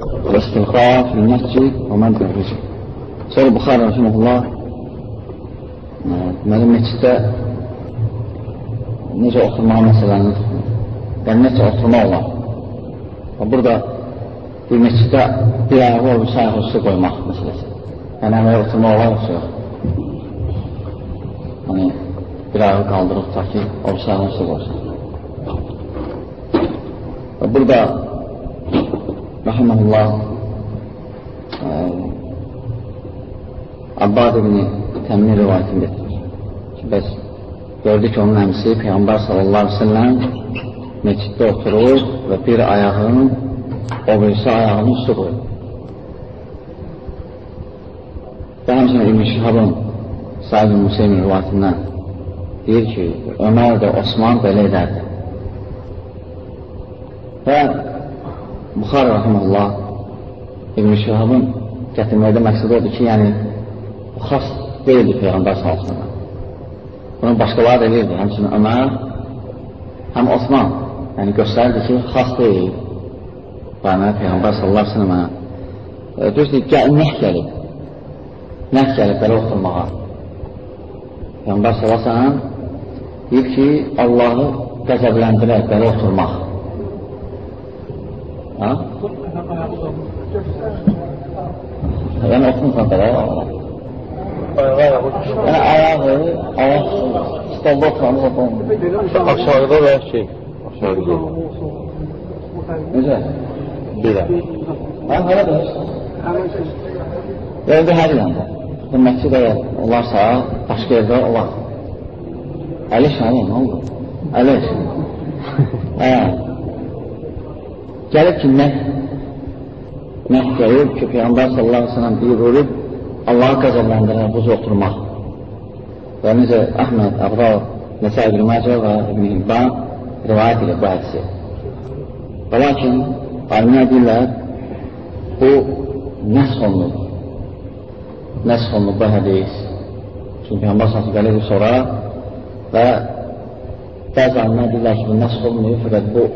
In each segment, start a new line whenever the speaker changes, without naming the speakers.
واستلقاء في المسجد ومنزل الرزق Sonra Buxarə Rəsulullah deməli, meçiddə necə oturmaq məsələni yəni necə oturmaq olar. Burada bir meçiddə bir ayağı o, bir ayağı üstü qoymaq məsələsi. Yəni, əməyə oturmaq olar, yoxsa yox. Yəni, bir ayağı qaldırıb ta ki, o bir ayağı üstü qoysun. Və burada Rəhəməlullah Abbad ibn Təmmin rivayətini getirir. Ki, bəs gördü ki, onun əmsi Peyğəmbər sallallahu aleyhi ve sellem meçiddə oturur və bir ayağını o birisi ayağını üstü qoyur. Və həmçinin İbn Şihabın Sahib-i Museymin rivayətindən deyir ki, Ömər də Osman belə edərdi. Və Buxar rəhməllah İbn Şihabın gətirməkdə məqsəd odur ki, yəni xas deyildi Peyğəmbər salsına. Bunu başqaları da edirdi, həmçinin Ömər, həm Osman, yəni göstərirdi ki, xas deyil. Bana Peyğəmbər sallallahu aleyhi ve sellemə e, düzdür, gəl, nəh gəlib. Nəh gəlib belə oturmağa. Peyğəmbər sallallahu aleyhi ve sellem deyib ki, Allahı qəzəbləndirək belə oturmaq. Ha? Yəni oturmuşsan belə, Yəni ayağı, ayaq stolda oturanı oturmur.
Aşağıda və şey, aşağıda.
Necə?
Belə.
Hə, hələ də. Yerdə hər yanda. Bu məscid əgər olarsa, başqa yerdə olar. Əli, nə oldu? Əliş. hə. Gəlib ki, nə? Nə gəlib ki, Peyğəmbər sallallahu aleyhi ve sellem buyurur, Allahı qəzəbləndirən buz oturmaq. Və necə Əhməd, Əbrar, Nəsə İbn Məcə və İbn Hibban rivayət edir bu hədisi. Və lakin, alimlər deyirlər, bu nəsx olunur. Nəsx olunur bu hədis. Çünki Peyğəmbər sallallahu gəlir sonra və bəzi alimlər deyirlər ki, bu nəsx olunur, fəqət bu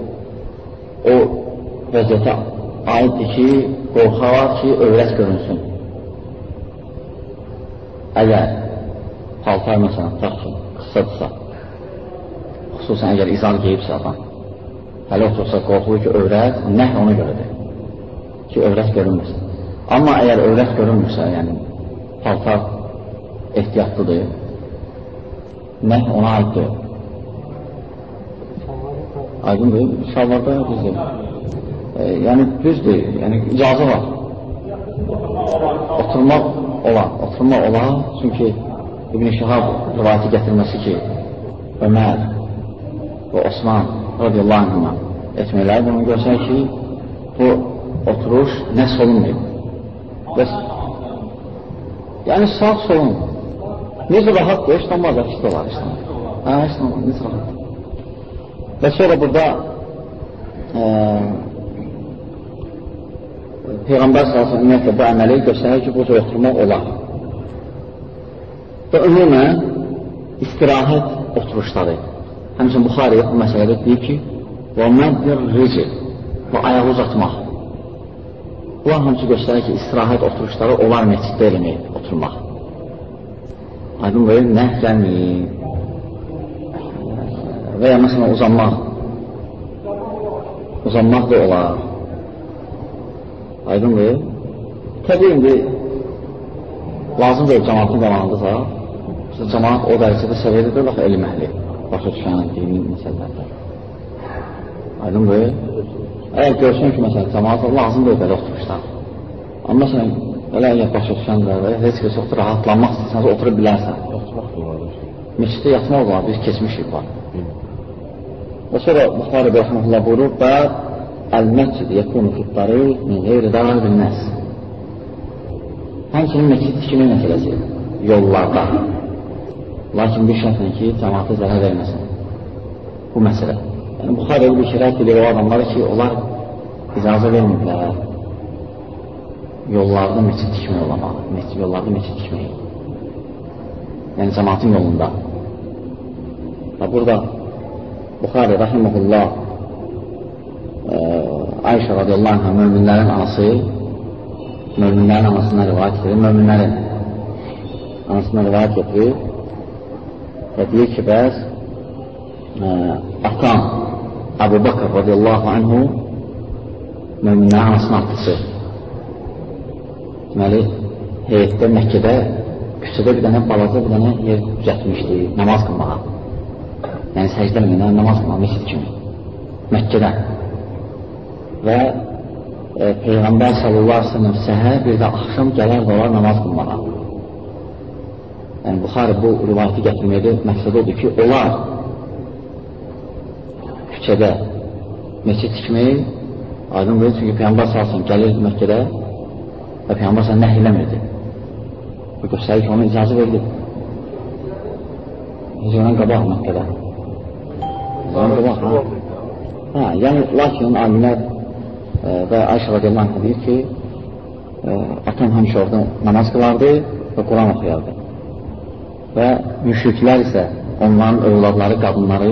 o vəziyyətə aiddir ki, qorxar ki, övrət görünsün. Əgər paltar məsələn, tutaq ki, qısadırsa, xüsusən əgər izal geyibsə adam, hələ otursa qorxulur ki, övrət, nəh ona görədir ki, övrət görünməsin. Amma əgər övrət görünmürsə, yəni paltar ehtiyatlıdır, nəh ona aiddir. Aydındır, şalvarda düzdür. E, yəni düzdür, yəni icazı var. Oturmaq olar, oturmaq olar, çünki İbn-i Şihab rivayəti gətirməsi ki, Ömər və Osman radiyallahu anhına etməkləri bunu görsək ki, bu oturuş nəs olunmayıb. Bəs, yəni sağ solun, necə rahatdır, heç olmaz, heç də var, heç də var. Hə, heç də olmaz, necə rahatdır. Və sonra burada e, Peyğəmbər salsın ümumiyyətlə bu əməli göstərir ki, bu cür oturmaq olar. Və ümumən istirahət oturuşları. Həmçin Buxari bu məsələdə deyir ki, və məndir ricil, bu ayağı uzatmaq. Bunlar hamısı göstərir ki, istirahət oturuşları olar meçiddə eləmək, oturmaq. Aydın verir, nəh gəlməyib. Və ya məsələn uzanmaq. Uzanmaq da olar. Aydındır. Təbii indi lazım deyil cəmatın qalanındısa, cəmat o dərəcədə səviyyədə bax elm əhli, başa düşən dini məsələlərdə. Aydındır. Əgər görsün ki, məsələn, cəmat lazım deyil belə oturmuşlar. Amma məsələn, belə əgər başa düşənlər heç kəs otur, rahatlanmaq istəsənsə oturub bilərsən. Meçiddə yatmaq olar, biz keçmişik var. Və sonra Buxarı Bəhmətullah buyurur, bəb Əl-məscid yəkunu fit-tariq min qeyri darar bil-nəs. Həmçinin məscid tikimi məsələsi yollarda. Lakin bir şərtlə ki, cəmaata zərər verməsin. Bu məsələ. Yəni, Buxar elə bir şərət edir o adamları ki, onlar icazə verməyiblər. Yollarda məscid tikmək olamağı, yollarda məscid tikmək. Yəni, cəmaatın yolunda. Və burada Buxarı, rəhiməhullah, e, Ayşə radiyallahu anh möminlərin anası möminlərin anasına rivayət edir. Möminlərin anasına rivayət edir və deyir ki, bəs ə, atam Əbu Bakır radiyallahu anhu möminlərin anasının atısı. Deməli, heyətdə Məkkədə küçədə bir dənə balaca bir dənə yer düzətmişdi namaz qılmağa. Yəni səcdə minə namaz qılmağa məscid kimi. Məkkədə. Və e, Peyğəmbər sallallahu aleyhi səhər bir də axşam gələr qolar namaz qılmağa. Yəni Buxarı bu rivayəti gətirməkdə məqsəd odur ki, onlar küçədə məscid tikməyi aydın verir, çünki Peyğəmbər salsın gəlir Məkkədə və Peyğəmbər salsın nəh eləmirdi. Bu göstərir ki, ona icazə verilib. Hicrədən qabaq Məkkədə. Hicrədən qabaq, ha? Hə, yəni, lakin alimlər və Ayşə radiyallahu deyir ki, e, atam həmişə orada namaz qılardı və Quran oxuyardı. Və müşriklər isə onların övladları, qadınları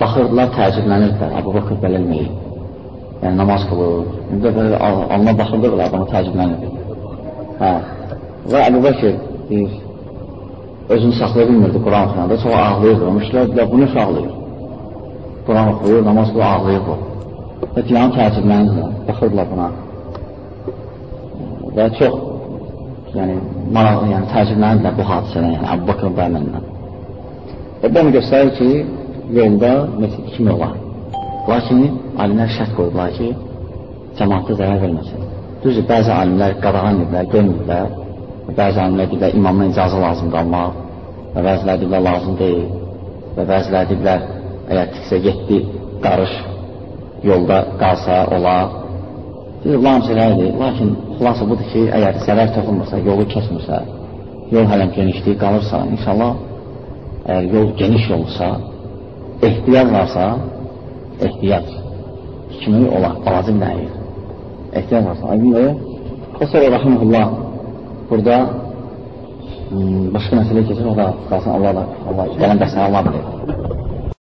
baxırdılar, təəccüblənirdilər, Əbu Bakır belə elməyib. Yəni, namaz qılır. İndi belə alına baxırdılar, adamı təəccüblənirdi. Hə. Və Əbu Bakır deyir, özünü saxlaya bilmirdi Quran oxuyanda, çox ağlayırdı. Müşriklər bu nə ağlayır? Quran oxuyur, namaz qılır, ağlayır bu. Və filan təəccüblənirlər, baxırdılar buna. Və çox yəni, maraq, yəni təəccüblənirlər bu hadisədən, yəni Əbu Bakır. Və bu onu göstərir ki, yolda məscid kimi olar. Lakin alimlər şərt qoyublar ki, cəmaatda zərər verməsin. Düzdür, bəzi alimlər qadağan edirlər, görmürlər. Bəzi alimlər deyirlər, imamdan icazə lazım qalmaq və bəzilər deyirlər, lazım deyil və bəzilər deyirlər, əgər tiksə 7 qarış yolda qalsa, olar. Deyir, lan şeylərdir, lakin xulası budur ki, əgər zərər toxunmursa, yolu kəsmirsə, yol hələm genişliyi qalırsa, inşallah, əgər yol geniş yolsa, ehtiyat varsa, ehtiyat kimi olar, balaca bir dənə ehtiyat varsa, aydındır. O sonra rəhməhullah burada hmm, başqa məsələ keçir, o da qalsın Allah da, Allah gələn dərsəni Allah bilir.